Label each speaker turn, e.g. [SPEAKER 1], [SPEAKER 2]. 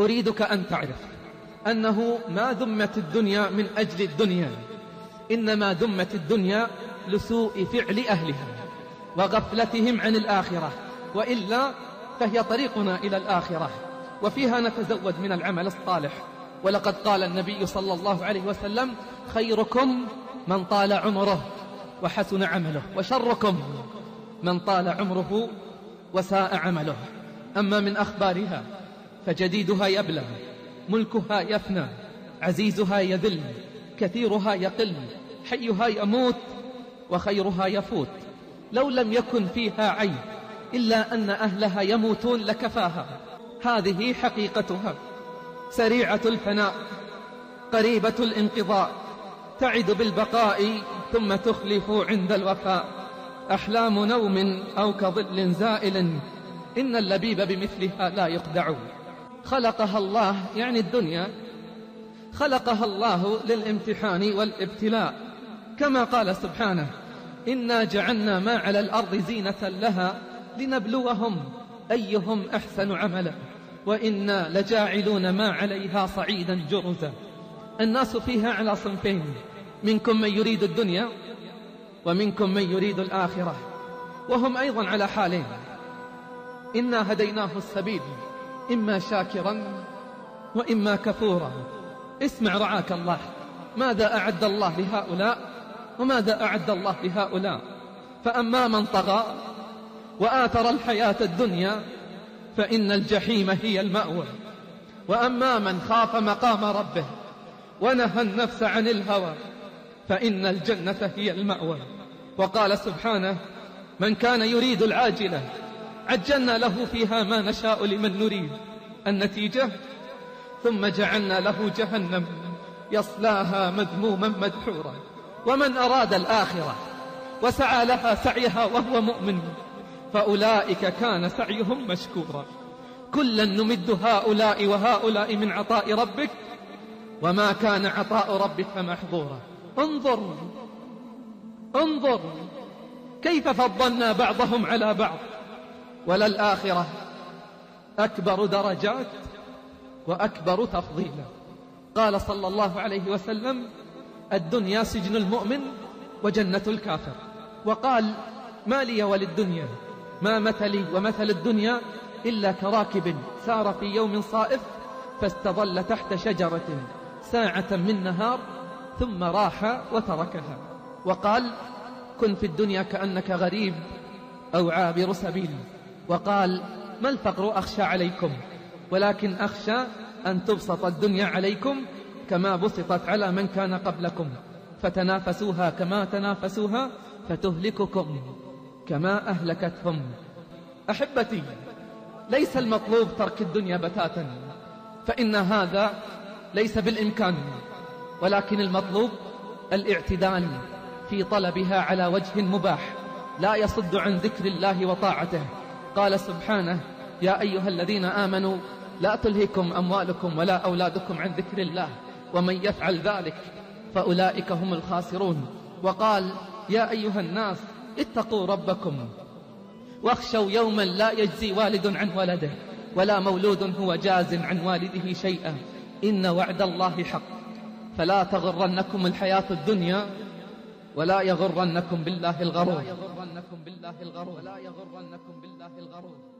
[SPEAKER 1] أريدك أن تعرف أنه ما ذمت الدنيا من أجل الدنيا إنما ذمت الدنيا لسوء فعل أهلها وغفلتهم عن الآخرة وإلا فهي طريقنا إلى الآخرة وفيها نتزود من العمل الصالح. ولقد قال النبي صلى الله عليه وسلم خيركم من طال عمره وحسن عمله وشركم من طال عمره وساء عمله. أما من أخبارها فجديدها يبلى ملكها يفنى عزيزها يذل كثيرها يقل حيها يموت وخيرها يفوت. لو لم يكن فيها عيب إلا أن أهلها يموتون لكفاها. هذه حقيقتها. سريعة الفناء قريبة الانقضاء تعد بالبقاء ثم تخلف عند الوفاء. أحلام نوم أو كظل زائل إن اللبيب بمثلها لا يقدع. خلقها الله يعني الدنيا. خلقها الله للامتحان والابتلاء. كما قال سبحانه إنا جعلنا ما على الأرض زينة لها لنبلوهم أيهم أحسن عملا وإنا لجاعلون ما عليها صعيدا جرزا. الناس فيها على صنفين منكم من يريد الدنيا ومنكم من يريد الآخرة وهم أيضا على حالين إنا هديناه السبيل إما شاكرا وإما كفورا. اسمع رعاك الله. ماذا أعد الله لهؤلاء وماذا أعد الله لهؤلاء؟ فأما من طغى وآثر الحياة الدنيا فإن الجحيم هي المأوى. وأما من خاف مقام ربه ونهى النفس عن الهوى فإن الجنة هي المأوى. وقال سبحانه من كان يريد العاجلة عجلنا له فيها ما نشاء لمن نريد النتيجة؟ ثم جعلنا له جهنم يصلاها مذموما مدحورا ومن أراد الآخرة وسعى لها سعيها وهو مؤمن فأولئك كان سعيهم مشكورا. كلا نمد هؤلاء وهؤلاء من عطاء ربك وما كان عطاء ربك محظورا. انظر انظر كيف فضلنا بعضهم على بعض؟ وللآخرة أكبر درجات وأكبر تفضيلا. قال صلى الله عليه وسلم الدنيا سجن المؤمن وجنة الكافر. وقال ما لي وللدنيا؟ ما مثلي ومثل الدنيا إلا كراكب سار في يوم صائف فاستظل تحت شجرة ساعة من نهار ثم راح وتركها. وقال كن في الدنيا كأنك غريب أو عابر سبيل. وقال ما الفقر أخشى عليكم ولكن أخشى أن تبسط الدنيا عليكم كما بسطت على من كان قبلكم فتنافسوها كما تنافسوها فتهلككم كما أهلكتهم. أحبتي ليس المطلوب ترك الدنيا بتاتا فإن هذا ليس بالإمكان ولكن المطلوب الاعتدال في طلبها على وجه مباح لا يصد عن ذكر الله وطاعته. قال سبحانه يا أيها الذين آمنوا لا تلهكم أموالكم ولا أولادكم عن ذكر الله ومن يفعل ذلك فأولئك هم الخاسرون. وقال يا أيها الناس اتقوا ربكم واخشوا يوما لا يجزي والد عن ولده ولا مولود هو جاز عن والده شيئا إن وعد الله حق فلا تغرنكم الحياة الدنيا ولا يغرنكم بالله الغرور. ولا يغرنكم بالله الغرور. ولا يغرنكم بالله الغرور